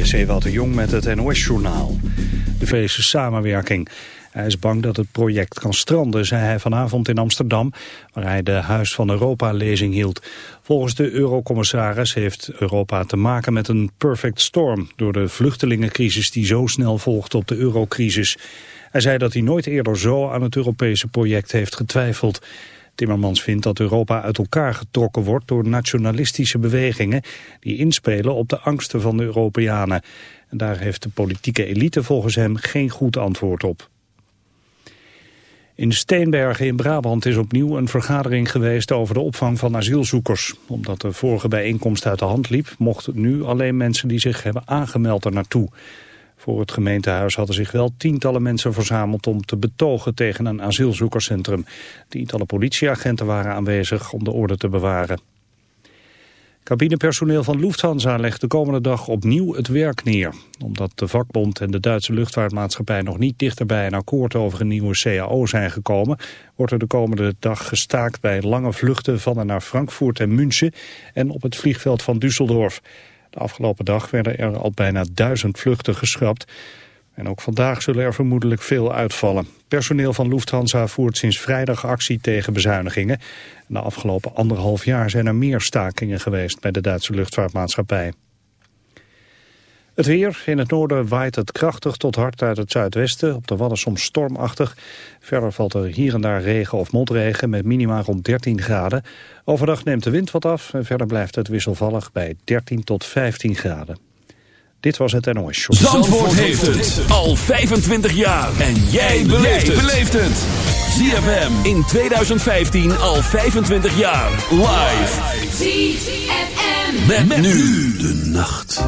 Is Jong met het NOS-journaal. De Europese samenwerking. Hij is bang dat het project kan stranden, zei hij vanavond in Amsterdam... waar hij de Huis van Europa-lezing hield. Volgens de eurocommissaris heeft Europa te maken met een perfect storm... door de vluchtelingencrisis die zo snel volgt op de eurocrisis. Hij zei dat hij nooit eerder zo aan het Europese project heeft getwijfeld... Timmermans vindt dat Europa uit elkaar getrokken wordt door nationalistische bewegingen die inspelen op de angsten van de Europeanen. En daar heeft de politieke elite volgens hem geen goed antwoord op. In Steenbergen in Brabant is opnieuw een vergadering geweest over de opvang van asielzoekers. Omdat de vorige bijeenkomst uit de hand liep, mochten nu alleen mensen die zich hebben aangemeld er naartoe. Voor het gemeentehuis hadden zich wel tientallen mensen verzameld om te betogen tegen een asielzoekerscentrum. Tientallen politieagenten waren aanwezig om de orde te bewaren. Cabinepersoneel van Lufthansa legt de komende dag opnieuw het werk neer. Omdat de vakbond en de Duitse luchtvaartmaatschappij nog niet dichter bij een akkoord over een nieuwe CAO zijn gekomen, wordt er de komende dag gestaakt bij lange vluchten van en naar Frankfurt en München en op het vliegveld van Düsseldorf. De afgelopen dag werden er al bijna duizend vluchten geschrapt. En ook vandaag zullen er vermoedelijk veel uitvallen. Personeel van Lufthansa voert sinds vrijdag actie tegen bezuinigingen. de afgelopen anderhalf jaar zijn er meer stakingen geweest bij de Duitse luchtvaartmaatschappij. Het weer. In het noorden waait het krachtig tot hard uit het zuidwesten. Op de Wadden soms stormachtig. Verder valt er hier en daar regen of motregen met minima rond 13 graden. Overdag neemt de wind wat af en verder blijft het wisselvallig bij 13 tot 15 graden. Dit was het NOS Show. Zandvoort, Zandvoort heeft het al 25 jaar. En jij beleeft het. ZFM in 2015 al 25 jaar. Live. ZFM. met nu de nacht.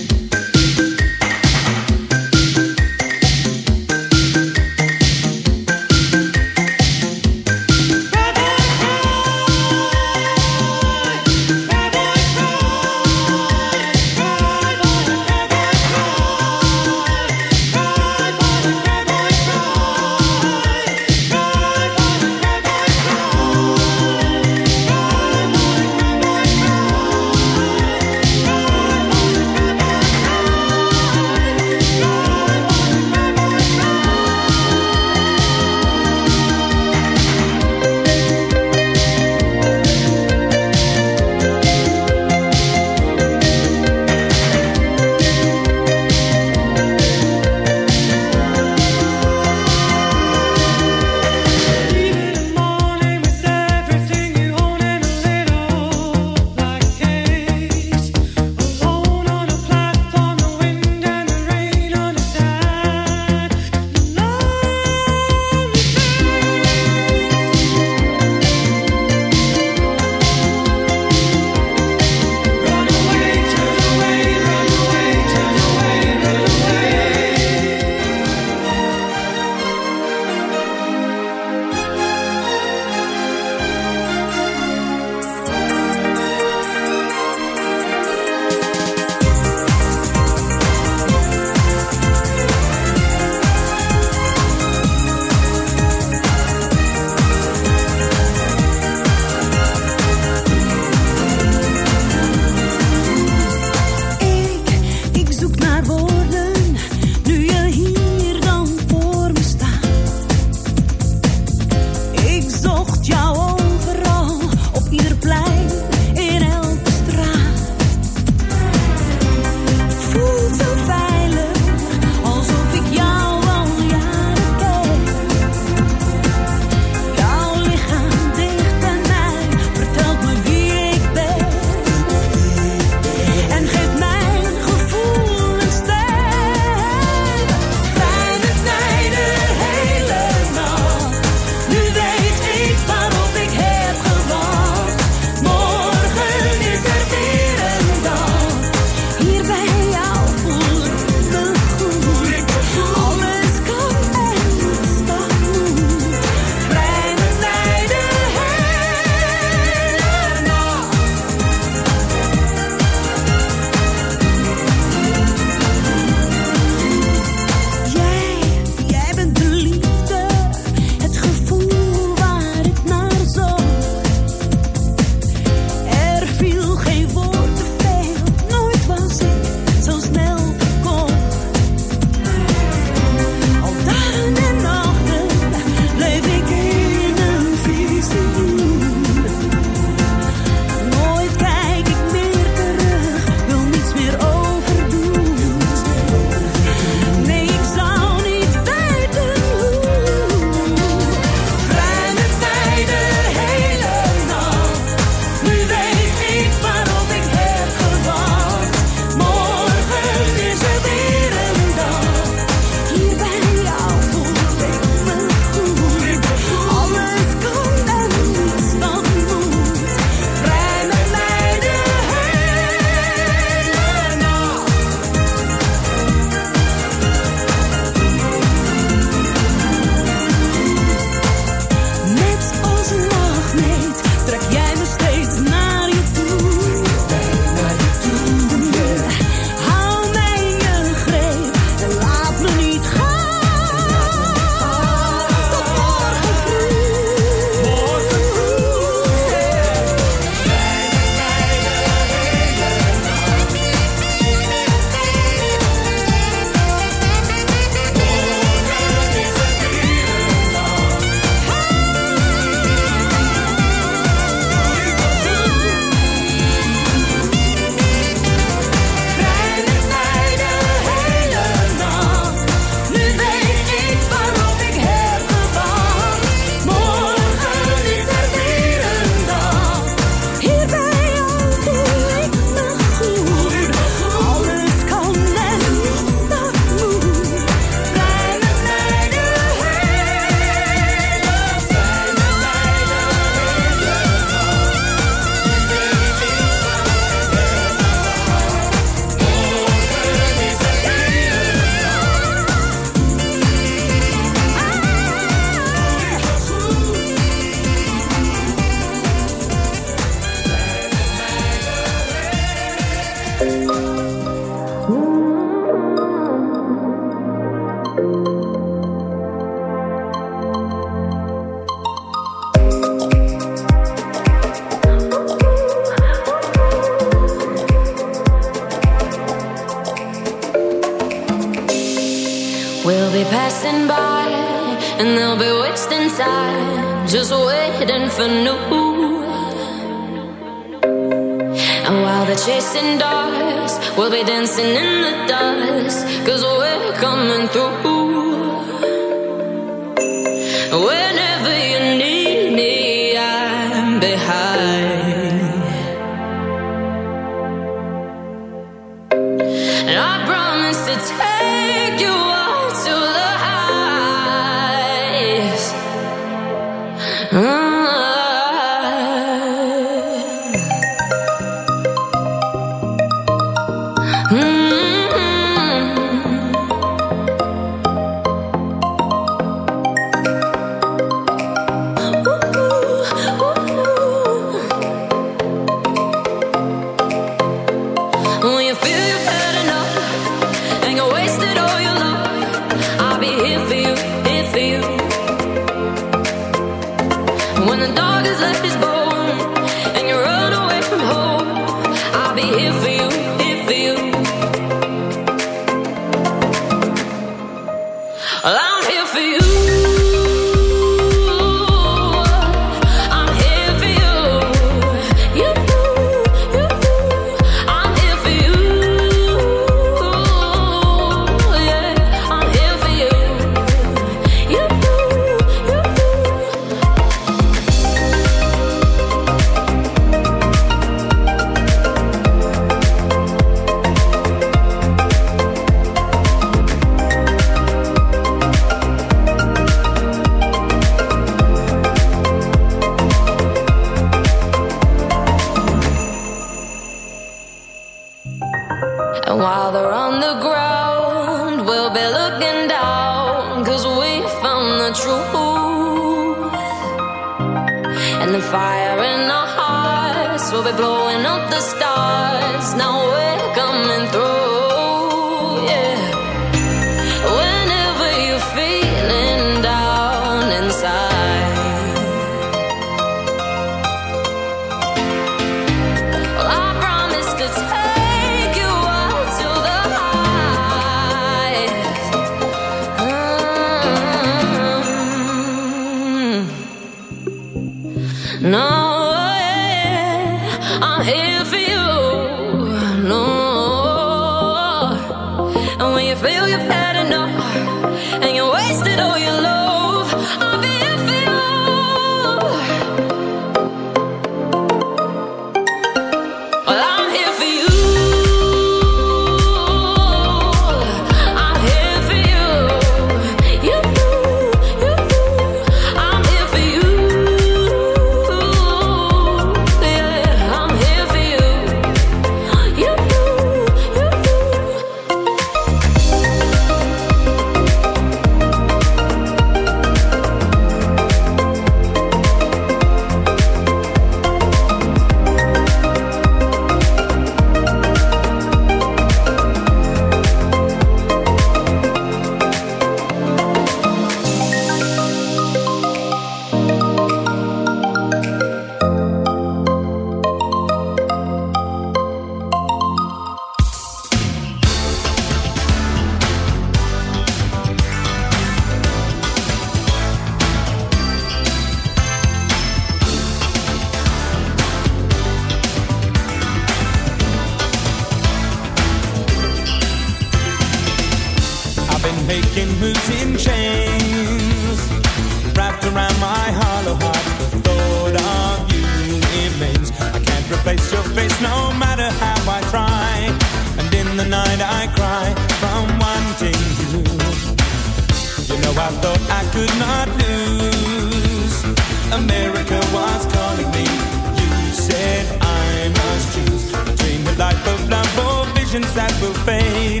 Visions that will fade.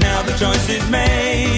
Now the choice is made.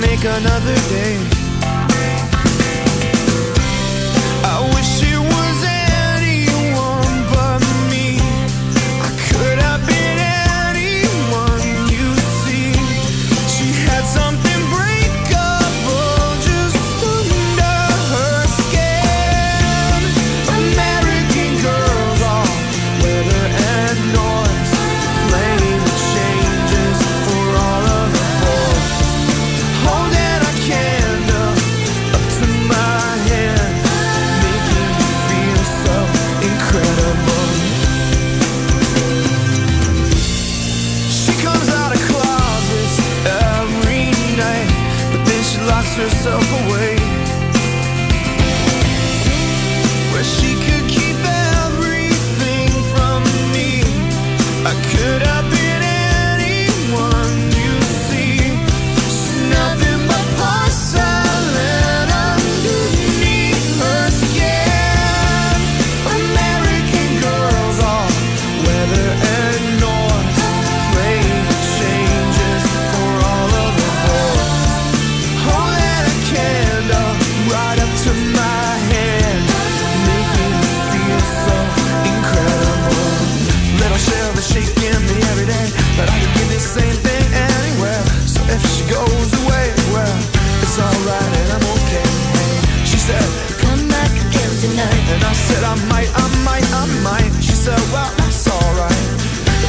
make another day. said I might, I might, I might. She said, Well, that's alright.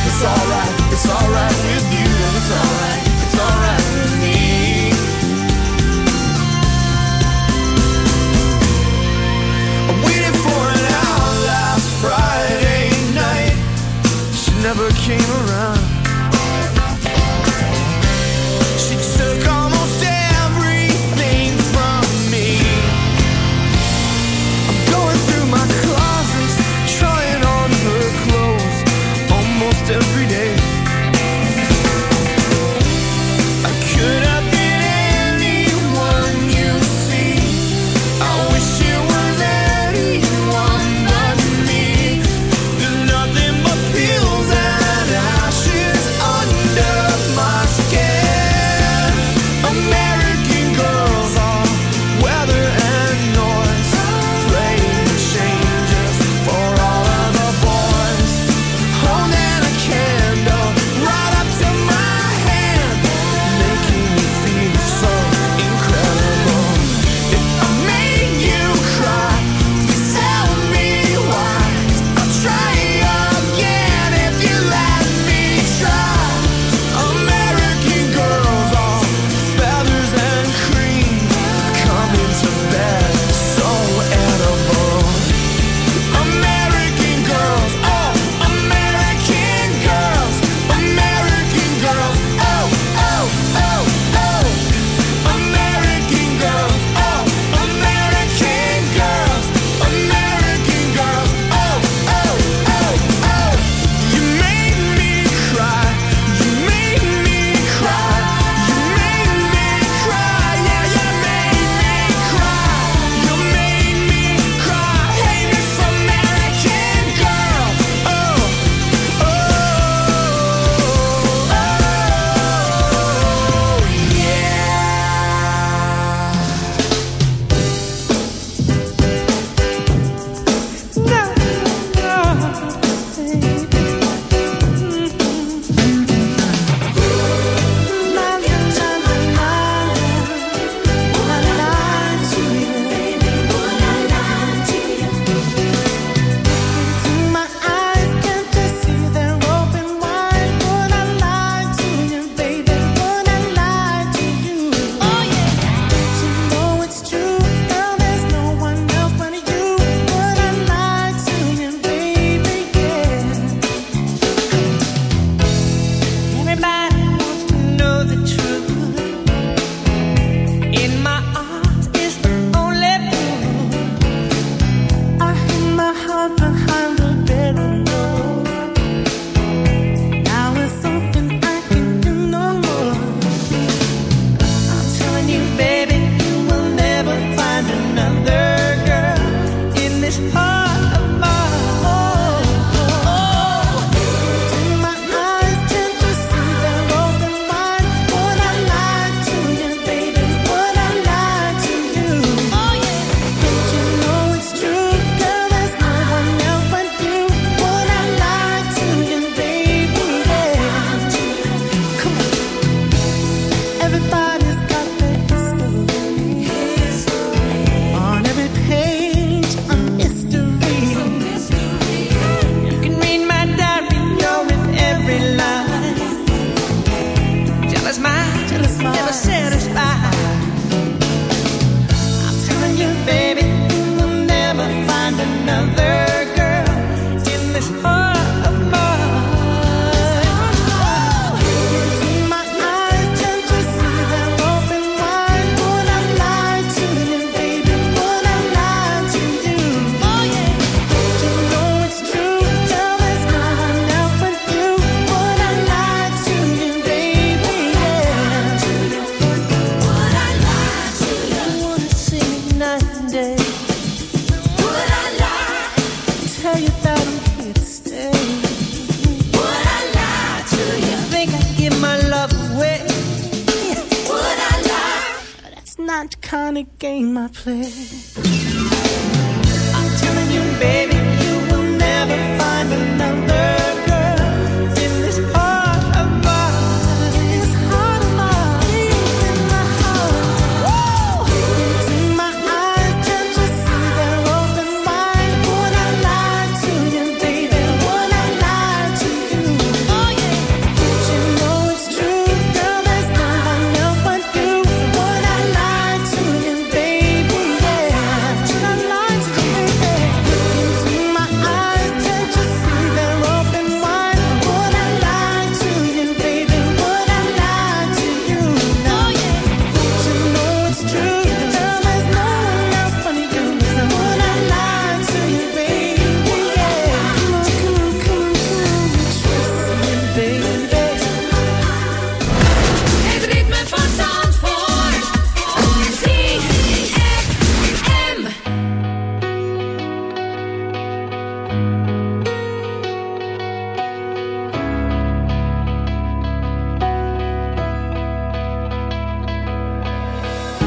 It's alright, it's alright with you, and it's alright, it's alright with me. I'm waiting for an hour last Friday night. She never came around.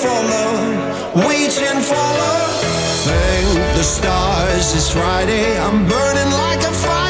For love, waiting for love. Thank the stars, it's Friday. I'm burning like a fire